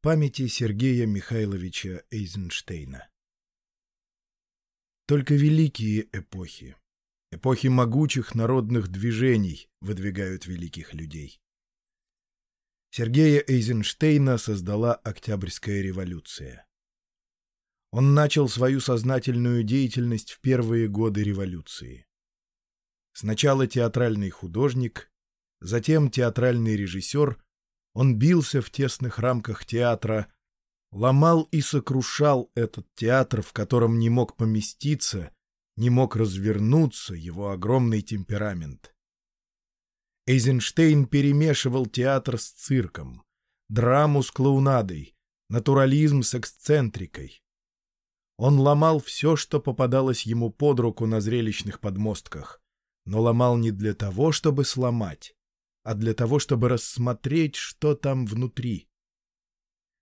Памяти Сергея Михайловича Эйзенштейна Только великие эпохи, эпохи могучих народных движений выдвигают великих людей. Сергея Эйзенштейна создала Октябрьская революция. Он начал свою сознательную деятельность в первые годы революции. Сначала театральный художник, затем театральный режиссер, он бился в тесных рамках театра, ломал и сокрушал этот театр, в котором не мог поместиться, не мог развернуться его огромный темперамент. Эйзенштейн перемешивал театр с цирком, драму с клоунадой, натурализм с эксцентрикой. Он ломал все, что попадалось ему под руку на зрелищных подмостках, но ломал не для того, чтобы сломать, а для того, чтобы рассмотреть, что там внутри.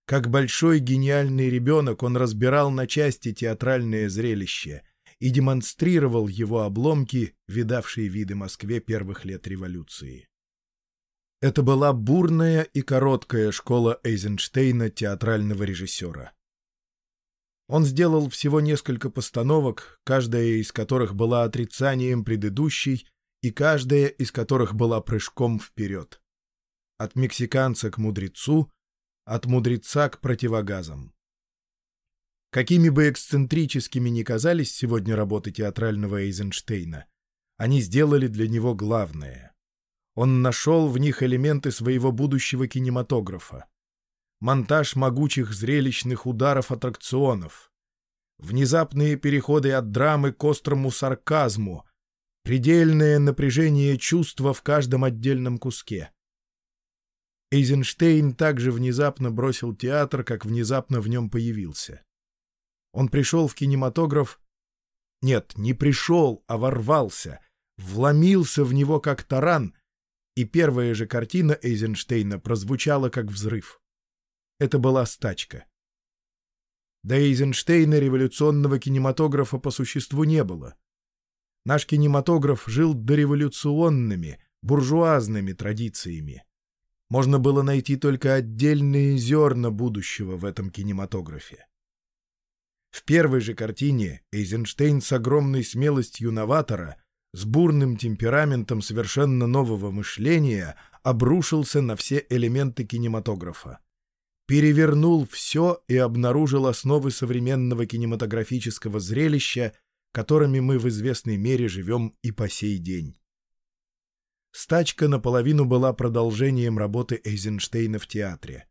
Как большой гениальный ребенок он разбирал на части театральное зрелище и демонстрировал его обломки, видавшие виды Москве первых лет революции. Это была бурная и короткая школа Эйзенштейна театрального режиссера. Он сделал всего несколько постановок, каждая из которых была отрицанием предыдущей и каждая из которых была прыжком вперед. От мексиканца к мудрецу, от мудреца к противогазам. Какими бы эксцентрическими ни казались сегодня работы театрального Эйзенштейна, они сделали для него главное. Он нашел в них элементы своего будущего кинематографа. Монтаж могучих зрелищных ударов аттракционов, внезапные переходы от драмы к острому сарказму, предельное напряжение чувства в каждом отдельном куске. Эйзенштейн также внезапно бросил театр, как внезапно в нем появился. Он пришел в кинематограф... Нет, не пришел, а ворвался, вломился в него как таран, и первая же картина Эйзенштейна прозвучала как взрыв. Это была стачка. До Эйзенштейна революционного кинематографа по существу не было. Наш кинематограф жил дореволюционными, буржуазными традициями. Можно было найти только отдельные зерна будущего в этом кинематографе. В первой же картине Эйзенштейн с огромной смелостью новатора, с бурным темпераментом совершенно нового мышления обрушился на все элементы кинематографа. Перевернул все и обнаружил основы современного кинематографического зрелища которыми мы в известной мере живем и по сей день. Стачка наполовину была продолжением работы Эйзенштейна в театре.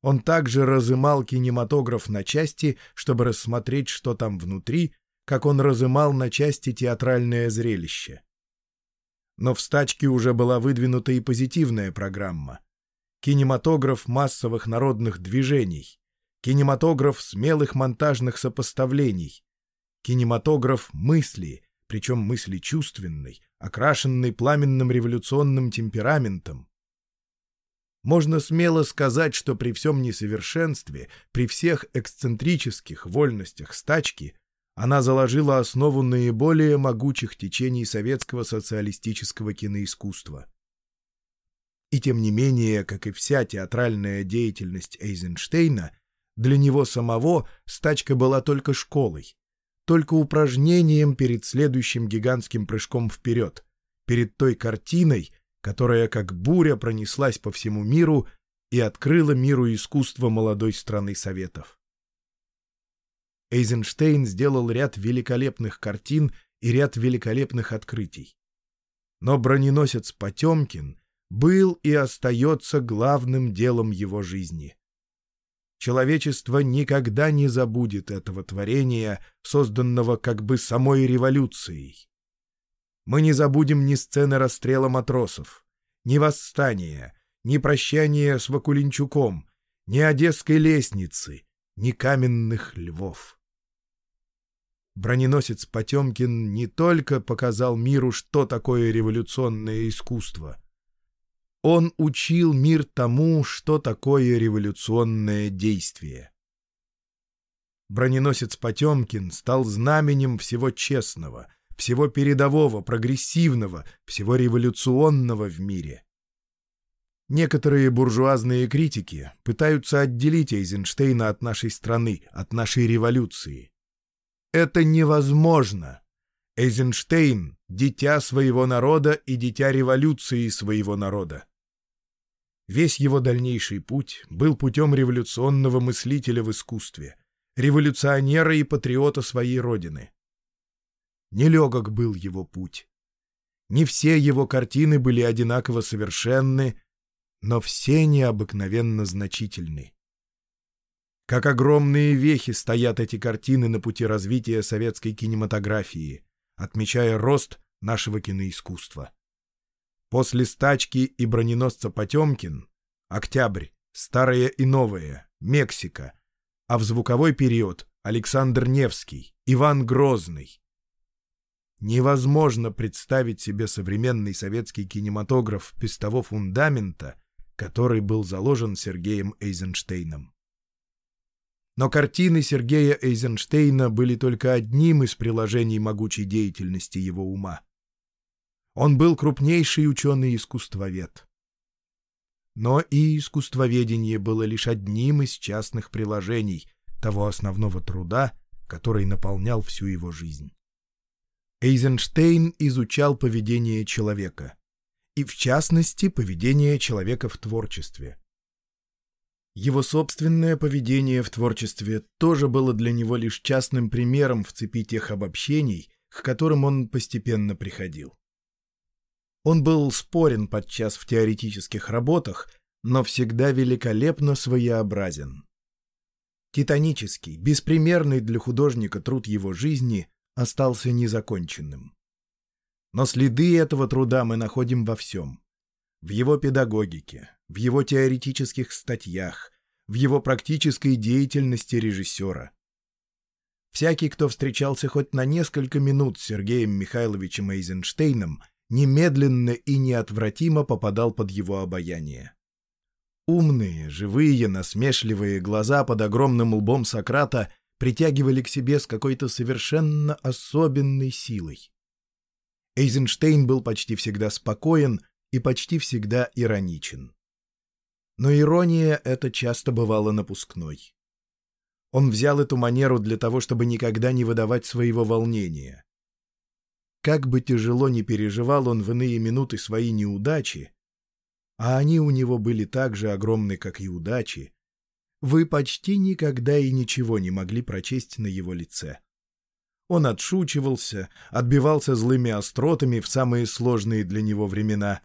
Он также разымал кинематограф на части, чтобы рассмотреть, что там внутри, как он разымал на части театральное зрелище. Но в стачке уже была выдвинута и позитивная программа. Кинематограф массовых народных движений, кинематограф смелых монтажных сопоставлений, кинематограф мысли, причем мысли чувственной, окрашенной пламенным революционным темпераментом. Можно смело сказать, что при всем несовершенстве, при всех эксцентрических вольностях стачки, она заложила основу наиболее могучих течений советского социалистического киноискусства. И тем не менее, как и вся театральная деятельность Эйзенштейна, для него самого стачка была только школой, только упражнением перед следующим гигантским прыжком вперед, перед той картиной, которая как буря пронеслась по всему миру и открыла миру искусство молодой страны Советов. Эйзенштейн сделал ряд великолепных картин и ряд великолепных открытий. Но броненосец Потемкин был и остается главным делом его жизни. Человечество никогда не забудет этого творения, созданного как бы самой революцией. Мы не забудем ни сцены расстрела матросов, ни восстания, ни прощания с Вакулинчуком, ни Одесской лестницы, ни каменных львов. Броненосец Потемкин не только показал миру, что такое революционное искусство — он учил мир тому, что такое революционное действие. Броненосец Потемкин стал знаменем всего честного, всего передового, прогрессивного, всего революционного в мире. Некоторые буржуазные критики пытаются отделить Эйзенштейна от нашей страны, от нашей революции. Это невозможно. Эйзенштейн — дитя своего народа и дитя революции своего народа. Весь его дальнейший путь был путем революционного мыслителя в искусстве, революционера и патриота своей родины. Нелегок был его путь. Не все его картины были одинаково совершенны, но все необыкновенно значительны. Как огромные вехи стоят эти картины на пути развития советской кинематографии, отмечая рост нашего киноискусства. После «Стачки» и броненосца «Потемкин» — «Октябрь», «Старое и новое», «Мексика», а в звуковой период — Александр Невский, Иван Грозный. Невозможно представить себе современный советский кинематограф без того фундамента, который был заложен Сергеем Эйзенштейном. Но картины Сергея Эйзенштейна были только одним из приложений могучей деятельности его ума. Он был крупнейший ученый-искусствовед. Но и искусствоведение было лишь одним из частных приложений того основного труда, который наполнял всю его жизнь. Эйзенштейн изучал поведение человека и, в частности, поведение человека в творчестве. Его собственное поведение в творчестве тоже было для него лишь частным примером в цепи тех обобщений, к которым он постепенно приходил. Он был спорен подчас в теоретических работах, но всегда великолепно своеобразен. Титанический, беспримерный для художника труд его жизни остался незаконченным. Но следы этого труда мы находим во всем. В его педагогике, в его теоретических статьях, в его практической деятельности режиссера. Всякий, кто встречался хоть на несколько минут с Сергеем Михайловичем Эйзенштейном, немедленно и неотвратимо попадал под его обаяние. Умные, живые, насмешливые глаза под огромным лбом Сократа притягивали к себе с какой-то совершенно особенной силой. Эйзенштейн был почти всегда спокоен и почти всегда ироничен. Но ирония эта часто бывала напускной. Он взял эту манеру для того, чтобы никогда не выдавать своего волнения. Как бы тяжело ни переживал он в иные минуты свои неудачи, а они у него были так же огромны, как и удачи, вы почти никогда и ничего не могли прочесть на его лице. Он отшучивался, отбивался злыми остротами в самые сложные для него времена.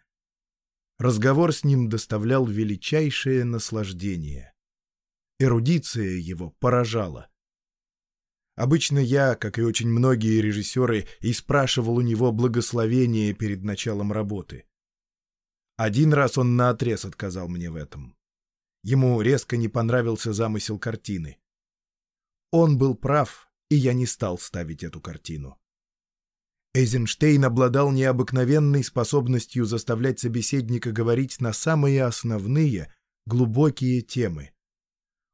Разговор с ним доставлял величайшее наслаждение. Эрудиция его поражала. Обычно я, как и очень многие режиссеры, и спрашивал у него благословения перед началом работы. Один раз он наотрез отказал мне в этом. Ему резко не понравился замысел картины. Он был прав, и я не стал ставить эту картину. Эйзенштейн обладал необыкновенной способностью заставлять собеседника говорить на самые основные, глубокие темы.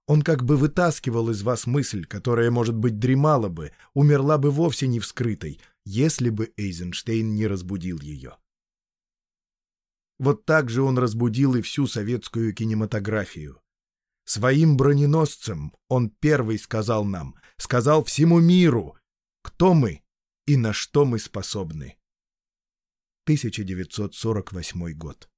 Он как бы вытаскивал из вас мысль, которая, может быть, дремала бы, умерла бы вовсе не вскрытой, если бы Эйзенштейн не разбудил ее. Вот так же он разбудил и всю советскую кинематографию. Своим броненосцем он первый сказал нам, сказал всему миру, кто мы и на что мы способны. 1948 год.